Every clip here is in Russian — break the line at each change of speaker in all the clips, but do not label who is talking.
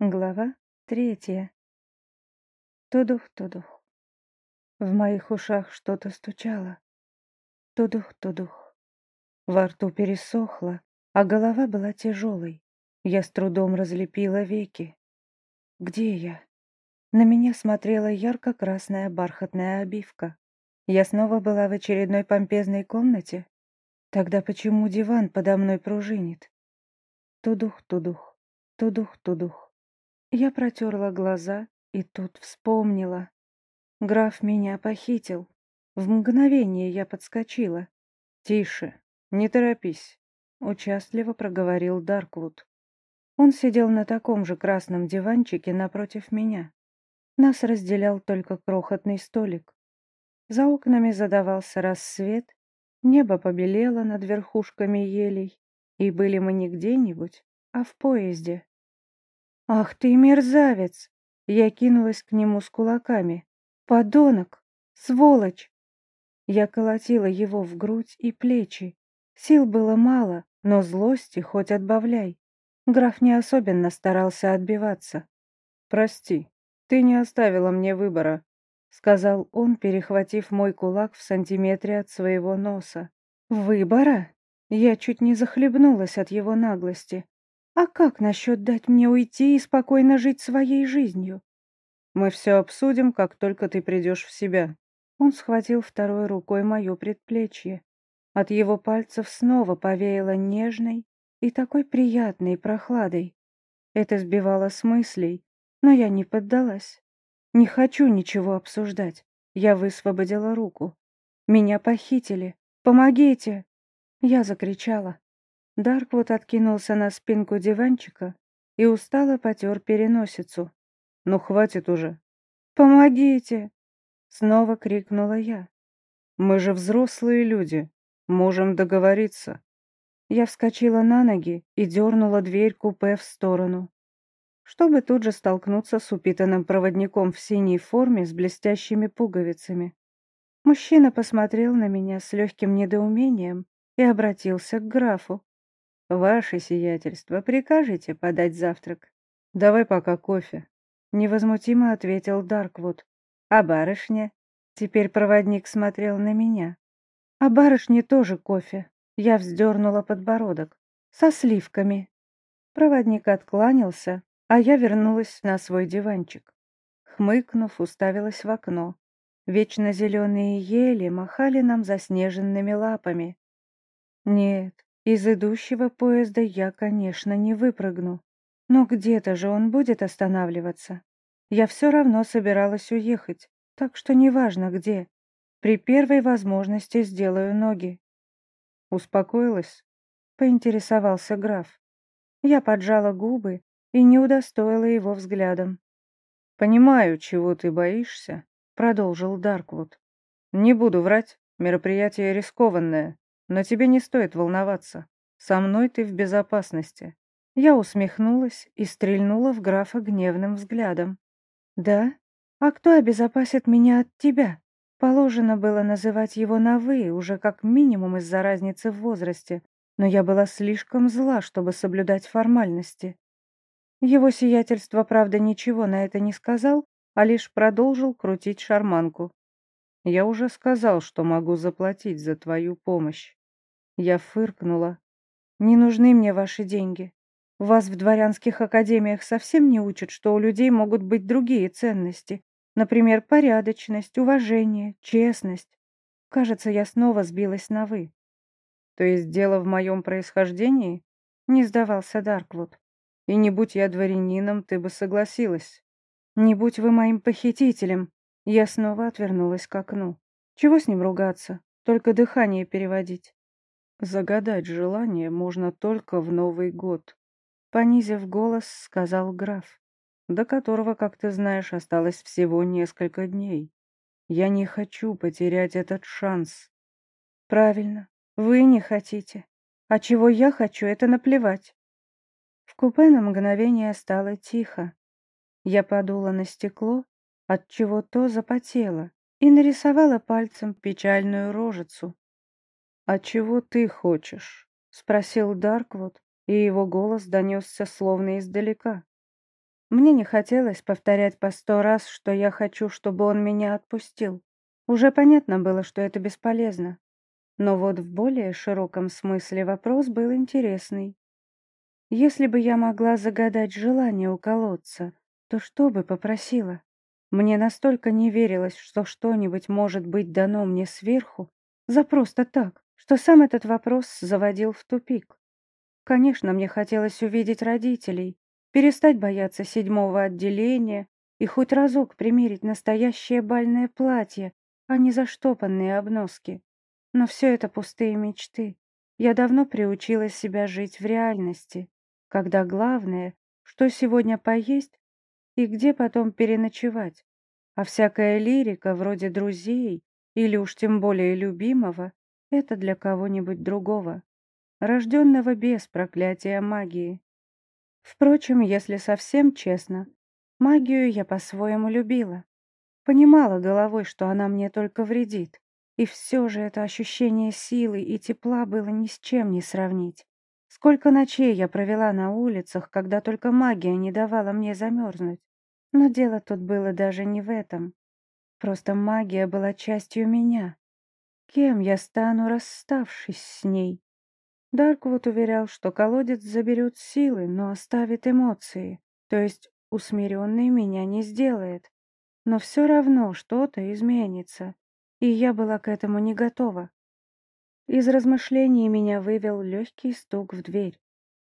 Глава третья. Тудух-тудух. В моих ушах что-то стучало. Тудух-тудух. Во рту пересохло, а голова была тяжелой. Я с трудом разлепила веки. Где я? На меня смотрела ярко-красная бархатная обивка. Я снова была в очередной помпезной комнате? Тогда почему диван подо мной пружинит? Тудух-тудух. Тудух-тудух. Я протерла глаза и тут вспомнила. Граф меня похитил. В мгновение я подскочила. «Тише, не торопись», — участливо проговорил Дарквуд. Он сидел на таком же красном диванчике напротив меня. Нас разделял только крохотный столик. За окнами задавался рассвет, небо побелело над верхушками елей, и были мы не где-нибудь, а в поезде. «Ах ты мерзавец!» Я кинулась к нему с кулаками. «Подонок! Сволочь!» Я колотила его в грудь и плечи. Сил было мало, но злости хоть отбавляй. Граф не особенно старался отбиваться. «Прости, ты не оставила мне выбора», — сказал он, перехватив мой кулак в сантиметре от своего носа. «Выбора?» Я чуть не захлебнулась от его наглости. А как насчет дать мне уйти и спокойно жить своей жизнью? Мы все обсудим, как только ты придешь в себя. Он схватил второй рукой мое предплечье. От его пальцев снова повеяло нежной и такой приятной прохладой. Это сбивало с мыслей, но я не поддалась. Не хочу ничего обсуждать. Я высвободила руку. Меня похитили. Помогите! Я закричала. Дарквуд откинулся на спинку диванчика и устало потер переносицу. «Ну, хватит уже!» «Помогите!» — снова крикнула я. «Мы же взрослые люди, можем договориться». Я вскочила на ноги и дернула дверь купе в сторону, чтобы тут же столкнуться с упитанным проводником в синей форме с блестящими пуговицами. Мужчина посмотрел на меня с легким недоумением и обратился к графу. «Ваше сиятельство, прикажете подать завтрак?» «Давай пока кофе», — невозмутимо ответил Дарквуд. «А барышня?» Теперь проводник смотрел на меня. «А барышне тоже кофе». Я вздернула подбородок. «Со сливками». Проводник откланялся, а я вернулась на свой диванчик. Хмыкнув, уставилась в окно. Вечно зеленые ели махали нам заснеженными лапами. Нет, из идущего поезда я, конечно, не выпрыгну. Но где-то же он будет останавливаться. Я все равно собиралась уехать, так что неважно где. При первой возможности сделаю ноги. Успокоилась? Поинтересовался граф. Я поджала губы и не удостоила его взглядом. «Понимаю, чего ты боишься», — продолжил Дарквуд. «Не буду врать, мероприятие рискованное. Но тебе не стоит волноваться. Со мной ты в безопасности. Я усмехнулась и стрельнула в графа гневным взглядом. Да? А кто обезопасит меня от тебя? Положено было называть его на «вы», уже как минимум из-за разницы в возрасте, но я была слишком зла, чтобы соблюдать формальности. Его сиятельство, правда, ничего на это не сказал, а лишь продолжил крутить шарманку. «Я уже сказал, что могу заплатить за твою помощь». Я фыркнула. «Не нужны мне ваши деньги. Вас в дворянских академиях совсем не учат, что у людей могут быть другие ценности. Например, порядочность, уважение, честность. Кажется, я снова сбилась на «вы». То есть дело в моем происхождении? Не сдавался Дарквуд. И не будь я дворянином, ты бы согласилась. Не будь вы моим похитителем. Я снова отвернулась к окну. Чего с ним ругаться? Только дыхание переводить. Загадать желание можно только в Новый год. Понизив голос, сказал граф, до которого, как ты знаешь, осталось всего несколько дней. Я не хочу потерять этот шанс. Правильно, вы не хотите. А чего я хочу, это наплевать. В купе на мгновение стало тихо. Я подула на стекло, от чего то запотело, и нарисовала пальцем печальную рожицу. «А чего ты хочешь?» — спросил Дарквуд, и его голос донесся словно издалека. Мне не хотелось повторять по сто раз, что я хочу, чтобы он меня отпустил. Уже понятно было, что это бесполезно. Но вот в более широком смысле вопрос был интересный. Если бы я могла загадать желание у колодца, то что бы попросила? Мне настолько не верилось, что что-нибудь может быть дано мне сверху, за просто так, что сам этот вопрос заводил в тупик. Конечно, мне хотелось увидеть родителей, перестать бояться седьмого отделения и хоть разок примерить настоящее бальное платье, а не заштопанные обноски. Но все это пустые мечты. Я давно приучила себя жить в реальности, когда главное, что сегодня поесть и где потом переночевать. А всякая лирика, вроде друзей или уж тем более любимого, это для кого-нибудь другого, рожденного без проклятия магии. Впрочем, если совсем честно, магию я по-своему любила. Понимала головой, что она мне только вредит. И все же это ощущение силы и тепла было ни с чем не сравнить. Сколько ночей я провела на улицах, когда только магия не давала мне замерзнуть. Но дело тут было даже не в этом. Просто магия была частью меня. Кем я стану, расставшись с ней? Дарквуд уверял, что колодец заберет силы, но оставит эмоции, то есть усмиренный меня не сделает. Но все равно что-то изменится и я была к этому не готова. Из размышлений меня вывел легкий стук в дверь.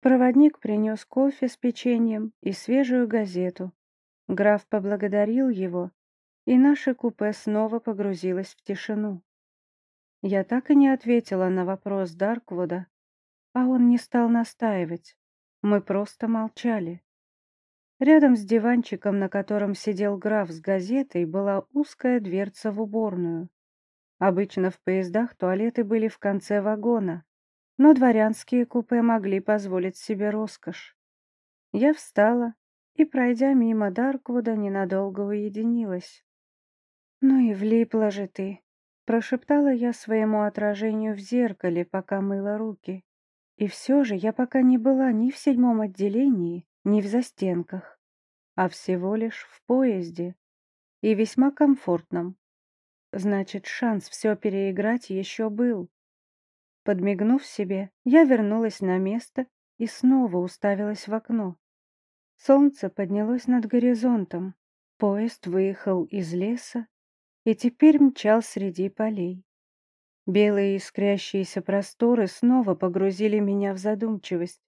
Проводник принес кофе с печеньем и свежую газету. Граф поблагодарил его, и наше купе снова погрузилось в тишину. Я так и не ответила на вопрос Дарквуда, а он не стал настаивать. Мы просто молчали. Рядом с диванчиком, на котором сидел граф с газетой, была узкая дверца в уборную. Обычно в поездах туалеты были в конце вагона, но дворянские купе могли позволить себе роскошь. Я встала и, пройдя мимо Дарквуда, ненадолго уединилась. «Ну и влипла же ты!» — прошептала я своему отражению в зеркале, пока мыла руки. И все же я пока не была ни в седьмом отделении, ни в застенках, а всего лишь в поезде, и весьма комфортном. Значит, шанс все переиграть еще был. Подмигнув себе, я вернулась на место и снова уставилась в окно. Солнце поднялось над горизонтом, поезд выехал из леса и теперь мчал среди полей. Белые искрящиеся просторы снова погрузили меня в задумчивость.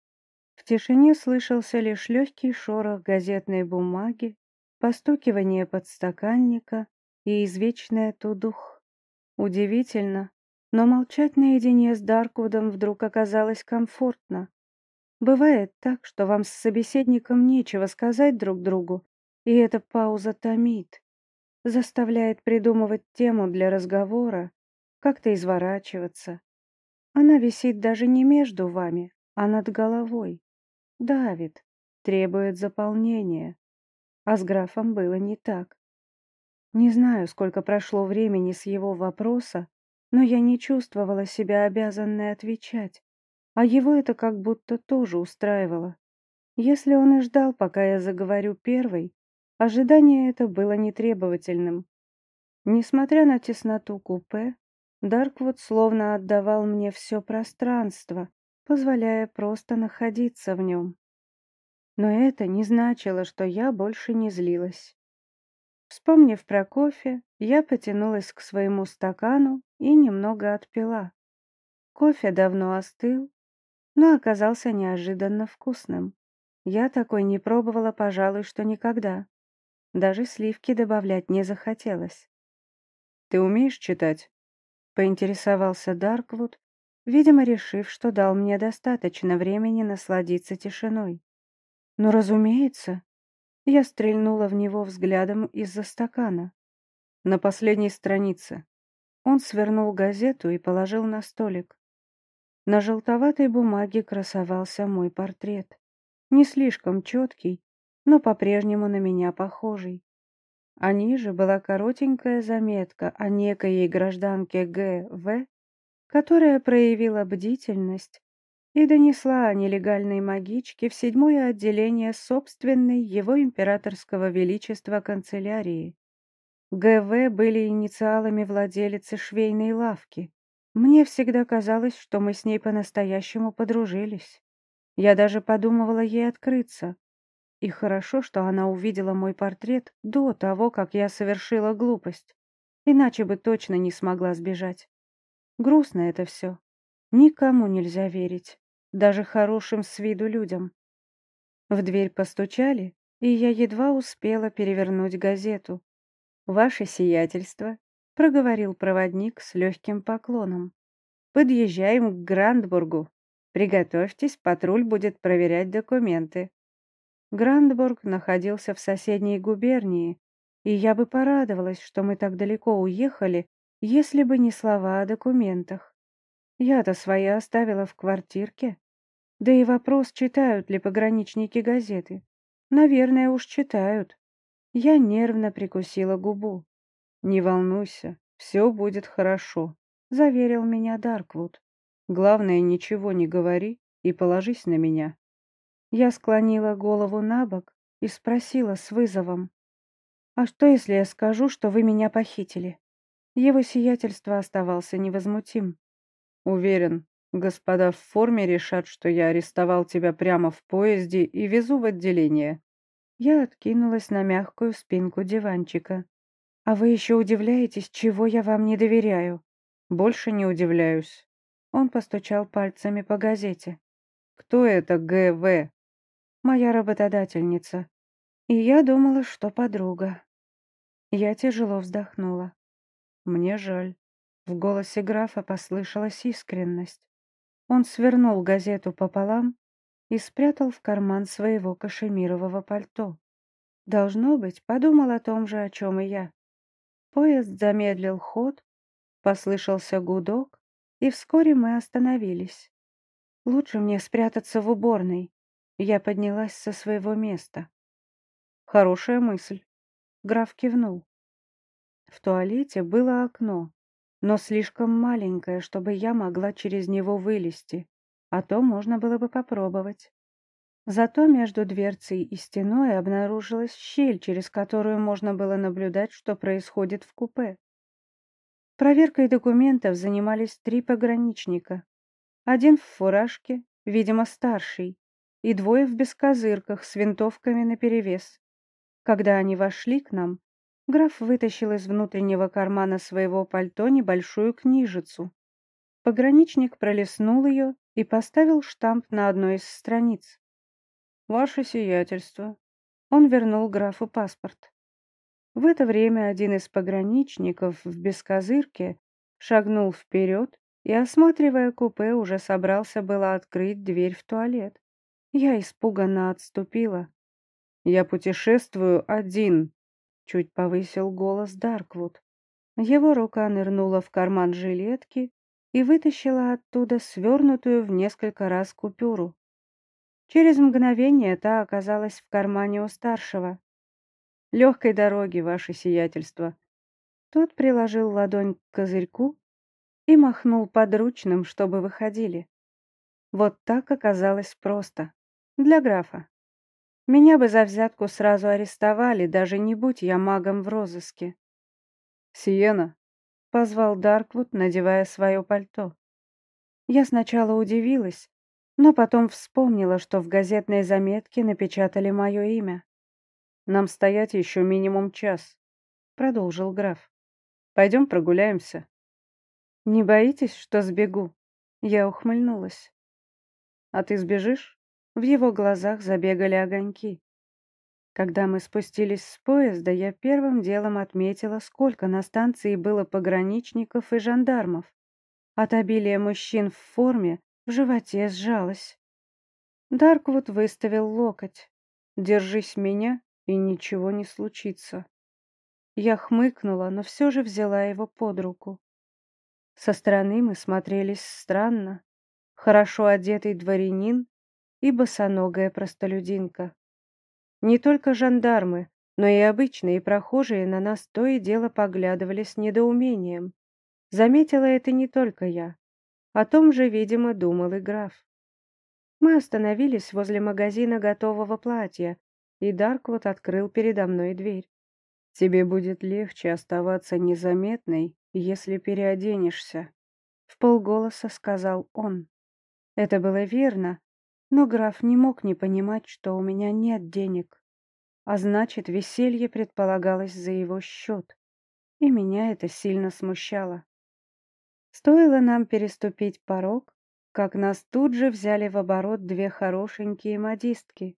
В тишине слышался лишь легкий шорох газетной бумаги, постукивание подстаканника и извечная тудух. Удивительно, но молчать наедине с Дарквудом вдруг оказалось комфортно. Бывает так, что вам с собеседником нечего сказать друг другу, и эта пауза томит, заставляет придумывать тему для разговора, как-то изворачиваться. Она висит даже не между вами, а над головой. Давит, требует заполнения. А с графом было не так. Не знаю, сколько прошло времени с его вопроса, но я не чувствовала себя обязанной отвечать, а его это как будто тоже устраивало. Если он и ждал, пока я заговорю первой, ожидание это было нетребовательным. Несмотря на тесноту купе, Дарквуд словно отдавал мне все пространство, позволяя просто находиться в нем. Но это не значило, что я больше не злилась. Вспомнив про кофе, я потянулась к своему стакану и немного отпила. Кофе давно остыл, но оказался неожиданно вкусным. Я такой не пробовала, пожалуй, что никогда. Даже сливки добавлять не захотелось. «Ты умеешь читать?» — поинтересовался Дарквуд, видимо, решив, что дал мне достаточно времени насладиться тишиной. «Ну, разумеется», я стрельнула в него взглядом из-за стакана. На последней странице. Он свернул газету и положил на столик. На желтоватой бумаге красовался мой портрет. Не слишком четкий, но по-прежнему на меня похожий. А ниже была коротенькая заметка о некоей гражданке Г.В., которая проявила бдительность и донесла о нелегальной магичке в седьмое отделение собственной его императорского величества канцелярии. ГВ были инициалами владелицы швейной лавки. Мне всегда казалось, что мы с ней по-настоящему подружились. Я даже подумывала ей открыться. И хорошо, что она увидела мой портрет до того, как я совершила глупость. Иначе бы точно не смогла сбежать. Грустно это все. Никому нельзя верить, даже хорошим с виду людям. В дверь постучали, и я едва успела перевернуть газету. «Ваше сиятельство», — проговорил проводник с легким поклоном. «Подъезжаем к Грандбургу. Приготовьтесь, патруль будет проверять документы». Грандбург находился в соседней губернии, и я бы порадовалась, что мы так далеко уехали, если бы не слова о документах. Я-то свои оставила в квартирке. Да и вопрос, читают ли пограничники газеты. Наверное, уж читают. Я нервно прикусила губу. «Не волнуйся, все будет хорошо», — заверил меня Дарквуд. «Главное, ничего не говори и положись на меня». Я склонила голову на бок и спросила с вызовом. «А что, если я скажу, что вы меня похитили?» Его сиятельство оставался невозмутим. «Уверен, господа в форме решат, что я арестовал тебя прямо в поезде и везу в отделение. Я откинулась на мягкую спинку диванчика. «А вы еще удивляетесь, чего я вам не доверяю?» «Больше не удивляюсь». Он постучал пальцами по газете. «Кто это Г.В.?» «Моя работодательница. И я думала, что подруга». Я тяжело вздохнула. «Мне жаль». В голосе графа послышалась искренность. Он свернул газету пополам и спрятал в карман своего кашемирового пальто. Должно быть, подумал о том же, о чем и я. Поезд замедлил ход, послышался гудок, и вскоре мы остановились. Лучше мне спрятаться в уборной. Я поднялась со своего места. Хорошая мысль. Граф кивнул. В туалете было окно, но слишком маленькое, чтобы я могла через него вылезти а то можно было бы попробовать. Зато между дверцей и стеной обнаружилась щель, через которую можно было наблюдать, что происходит в купе. Проверкой документов занимались три пограничника. Один в фуражке, видимо, старший, и двое в бескозырках с винтовками наперевес. Когда они вошли к нам, граф вытащил из внутреннего кармана своего пальто небольшую книжицу. Пограничник пролистнул ее и поставил штамп на одной из страниц. «Ваше сиятельство». Он вернул графу паспорт. В это время один из пограничников в бескозырке шагнул вперед и, осматривая купе, уже собрался было открыть дверь в туалет. Я испуганно отступила. «Я путешествую один», — чуть повысил голос Дарквуд. Его рука нырнула в карман жилетки и вытащила оттуда свернутую в несколько раз купюру. Через мгновение та оказалась в кармане у старшего. «Легкой дороги, ваше сиятельство!» Тот приложил ладонь к козырьку и махнул подручным, чтобы выходили. Вот так оказалось просто. Для графа. Меня бы за взятку сразу арестовали, даже не будь я магом в розыске. «Сиена, — позвал Дарквуд, надевая свое пальто. Я сначала удивилась, но потом вспомнила, что в газетной заметке напечатали мое имя. «Нам стоять еще минимум час», — продолжил граф. «Пойдем прогуляемся». «Не боитесь, что сбегу?» Я ухмыльнулась. «А ты сбежишь?» В его глазах забегали огоньки. Когда мы спустились с поезда, я первым делом отметила, сколько на станции было пограничников и жандармов. От обилия мужчин в форме в животе сжалось. Дарквуд выставил локоть. «Держись меня, и ничего не случится». Я хмыкнула, но все же взяла его под руку. Со стороны мы смотрелись странно. Хорошо одетый дворянин и босоногая простолюдинка. Не только жандармы, но и обычные прохожие на нас то и дело поглядывали с недоумением. Заметила это не только я. О том же, видимо, думал и граф. Мы остановились возле магазина готового платья, и Дарквуд открыл передо мной дверь. «Тебе будет легче оставаться незаметной, если переоденешься», — в полголоса сказал он. Это было верно, но граф не мог не понимать, что у меня нет денег, а значит, веселье предполагалось за его счет, и меня это сильно смущало. Стоило нам переступить порог, как нас тут же взяли в оборот две хорошенькие модистки.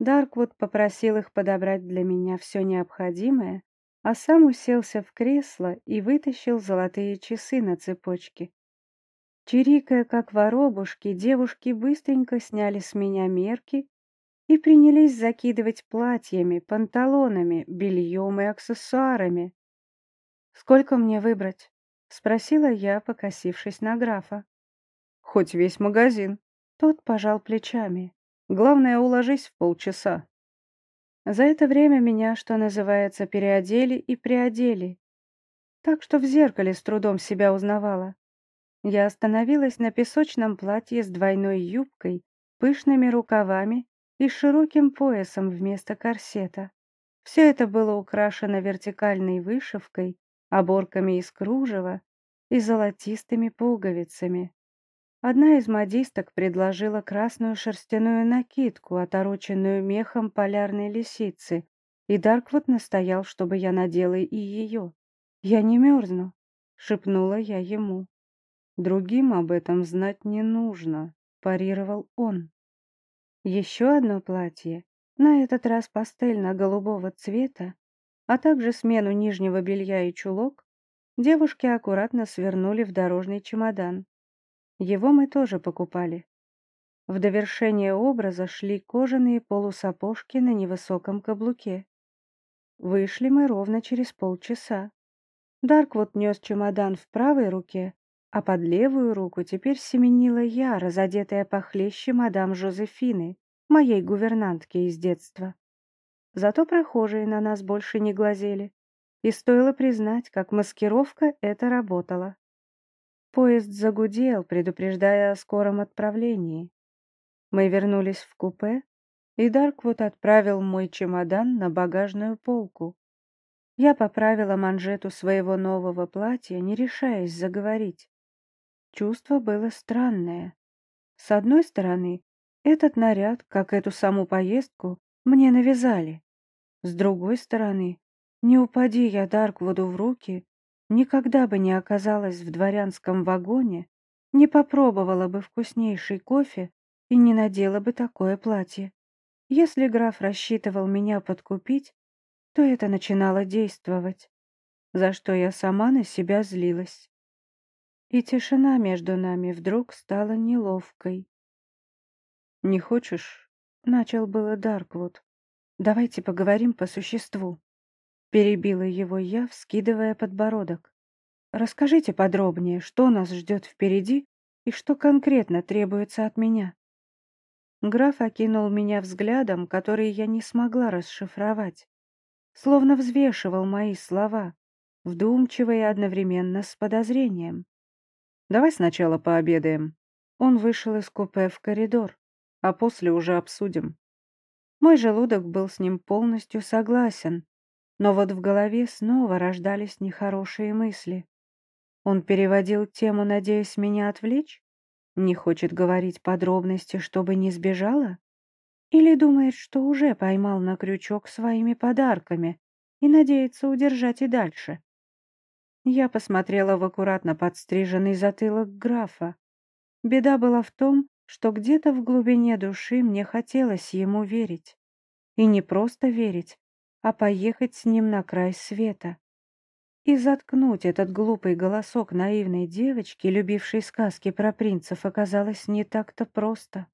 Дарквуд попросил их подобрать для меня все необходимое, а сам уселся в кресло и вытащил золотые часы на цепочке. Чирикая, как воробушки, девушки быстренько сняли с меня мерки и принялись закидывать платьями, панталонами, бельем и аксессуарами. «Сколько мне выбрать?» — спросила я, покосившись на графа.
«Хоть весь магазин».
Тот пожал плечами.
«Главное, уложись в полчаса».
За это время меня, что называется, переодели и приодели. Так что в зеркале с трудом себя узнавала. Я остановилась на песочном платье с двойной юбкой, пышными рукавами и широким поясом вместо корсета. Все это было украшено вертикальной вышивкой оборками из кружева и золотистыми пуговицами. Одна из модисток предложила красную шерстяную накидку, отороченную мехом полярной лисицы, и Дарквуд настоял, чтобы я надела и ее. «Я не мерзну», — шепнула я ему.
«Другим об этом знать не нужно», — парировал он.
Еще одно платье, на этот раз пастельно-голубого цвета, а также смену нижнего белья и чулок, девушки аккуратно свернули в дорожный чемодан. Его мы тоже покупали. В довершение образа шли кожаные полусапожки на невысоком каблуке. Вышли мы ровно через полчаса. Дарквуд нес чемодан в правой руке, а под левую руку теперь семенила я, разодетая похлеще мадам Жозефины, моей гувернантки из детства. Зато прохожие на нас больше не глазели. И стоило признать, как маскировка это работала. Поезд загудел, предупреждая о скором отправлении. Мы вернулись в купе, и Дарквуд отправил мой чемодан на багажную полку. Я поправила манжету своего нового платья, не решаясь заговорить. Чувство было странное. С одной стороны, этот наряд, как эту саму поездку, мне навязали. С другой стороны, не упади я Дарквуду в руки, никогда бы не оказалась в дворянском вагоне, не попробовала бы вкуснейший кофе и не надела бы такое платье. Если граф рассчитывал меня подкупить, то это начинало действовать, за что я сама на себя злилась. И тишина между нами вдруг стала неловкой.
«Не хочешь?»
— начал было Дарквуд. Давайте поговорим по существу. Перебила его я, вскидывая подбородок. Расскажите подробнее, что нас ждет впереди и что конкретно требуется от меня. Граф окинул меня взглядом, который я не смогла расшифровать. Словно взвешивал мои слова, вдумчиво и одновременно с подозрением.
«Давай сначала пообедаем».
Он вышел из купе в коридор.
«А после уже обсудим».
Мой желудок был с ним полностью согласен, но вот в голове снова рождались нехорошие мысли. Он переводил тему, надеясь меня отвлечь? Не хочет говорить подробности, чтобы не сбежала? Или думает, что уже поймал на крючок своими подарками и надеется удержать и дальше? Я посмотрела в аккуратно подстриженный затылок графа. Беда была в том, что где-то в глубине души мне хотелось ему верить. И не просто верить, а поехать с ним на край света. И заткнуть этот глупый голосок наивной девочки, любившей сказки про принцев, оказалось не так-то просто.